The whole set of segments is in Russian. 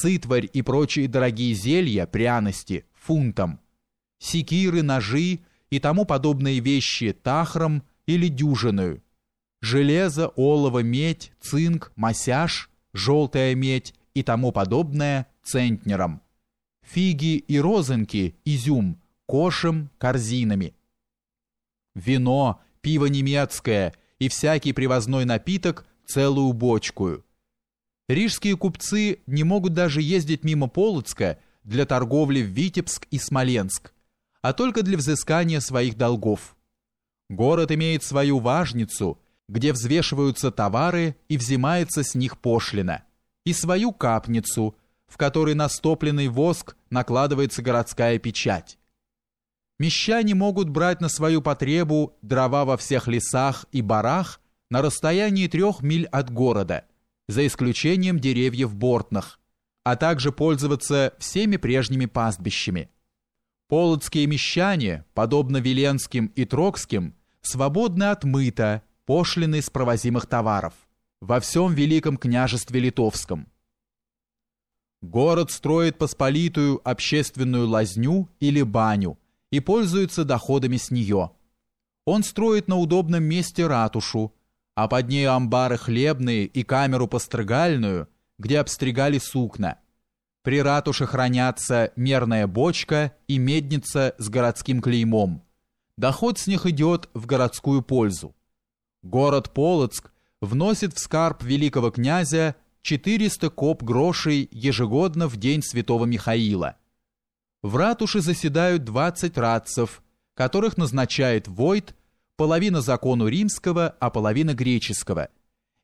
цитварь и прочие дорогие зелья, пряности фунтом, секиры, ножи и тому подобные вещи тахром или дюжиною, железо, олово, медь, цинк, масяж, желтая медь и тому подобное центнером, фиги и розынки, изюм, кошем, корзинами. Вино, пиво немецкое и всякий привозной напиток целую бочкую. Рижские купцы не могут даже ездить мимо Полоцка для торговли в Витебск и Смоленск, а только для взыскания своих долгов. Город имеет свою важницу, где взвешиваются товары и взимается с них пошлина, и свою капницу, в которой на стопленный воск накладывается городская печать. Мещане могут брать на свою потребу дрова во всех лесах и барах на расстоянии трех миль от города, за исключением деревьев бортных, а также пользоваться всеми прежними пастбищами. Полоцкие мещане, подобно Веленским и Трокским, свободны от мыта, пошлины с провозимых товаров во всем Великом княжестве Литовском. Город строит посполитую общественную лазню или баню и пользуется доходами с нее. Он строит на удобном месте ратушу, а под ней амбары хлебные и камеру постригальную, где обстригали сукна. При ратуше хранятся мерная бочка и медница с городским клеймом. Доход с них идет в городскую пользу. Город Полоцк вносит в скарб великого князя 400 коп грошей ежегодно в день святого Михаила. В ратуше заседают 20 радцев, которых назначает Войт половина закону римского, а половина греческого.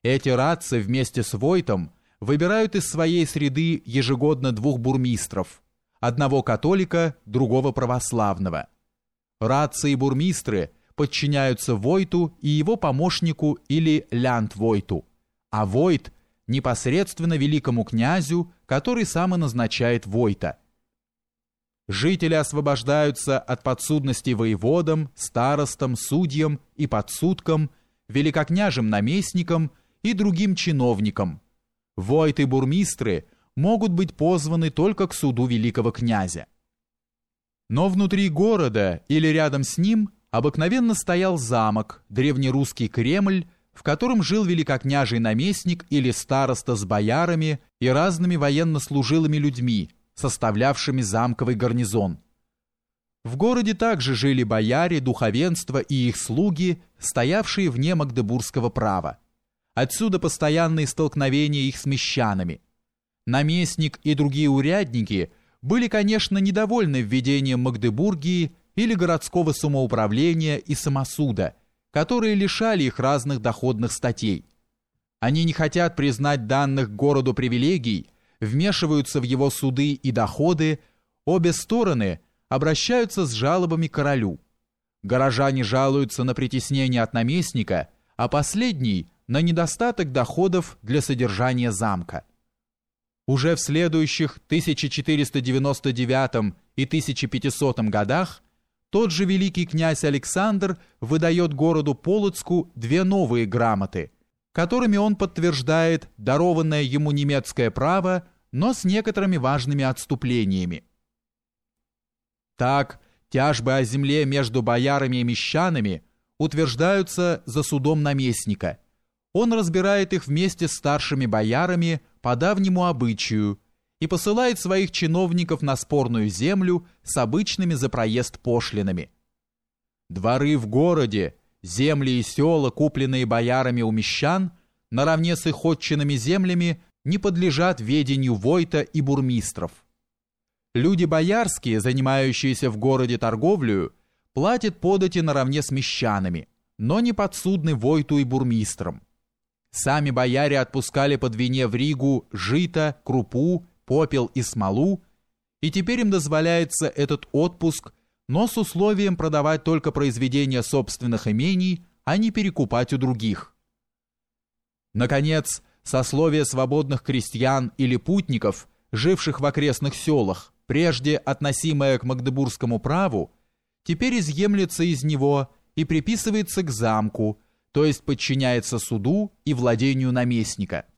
Эти радци вместе с Войтом выбирают из своей среды ежегодно двух бурмистров, одного католика, другого православного. Радци и бурмистры подчиняются Войту и его помощнику или Лянд-Войту, а Войт непосредственно великому князю, который сам и назначает Войта – жители освобождаются от подсудности воеводам, старостам, судьям и подсудкам, великокняжим наместникам и другим чиновникам. Войты и бурмистры могут быть позваны только к суду великого князя. Но внутри города или рядом с ним обыкновенно стоял замок, древнерусский Кремль, в котором жил великокняжий наместник или староста с боярами и разными военнослужилыми людьми, составлявшими замковый гарнизон. В городе также жили бояре, духовенство и их слуги, стоявшие вне магдебургского права. Отсюда постоянные столкновения их с мещанами. Наместник и другие урядники были, конечно, недовольны введением Магдебургии или городского самоуправления и самосуда, которые лишали их разных доходных статей. Они не хотят признать данных городу привилегий, вмешиваются в его суды и доходы, обе стороны обращаются с жалобами королю. Горожане жалуются на притеснение от наместника, а последний – на недостаток доходов для содержания замка. Уже в следующих 1499 и 1500 годах тот же великий князь Александр выдает городу Полоцку две новые грамоты, которыми он подтверждает дарованное ему немецкое право но с некоторыми важными отступлениями. Так, тяжбы о земле между боярами и мещанами утверждаются за судом наместника. Он разбирает их вместе с старшими боярами по давнему обычаю и посылает своих чиновников на спорную землю с обычными за проезд пошлинами. Дворы в городе, земли и села, купленные боярами у мещан, наравне с их отчинными землями, не подлежат ведению войта и бурмистров. Люди боярские, занимающиеся в городе торговлею, платят подати наравне с мещанами, но не подсудны войту и бурмистрам. Сами бояре отпускали под вине в Ригу жито, крупу, попел и смолу, и теперь им дозволяется этот отпуск, но с условием продавать только произведения собственных имений, а не перекупать у других. Наконец, сословие свободных крестьян или путников, живших в окрестных селах, прежде относимое к магдебургскому праву, теперь изъемлется из него и приписывается к замку, то есть подчиняется суду и владению наместника –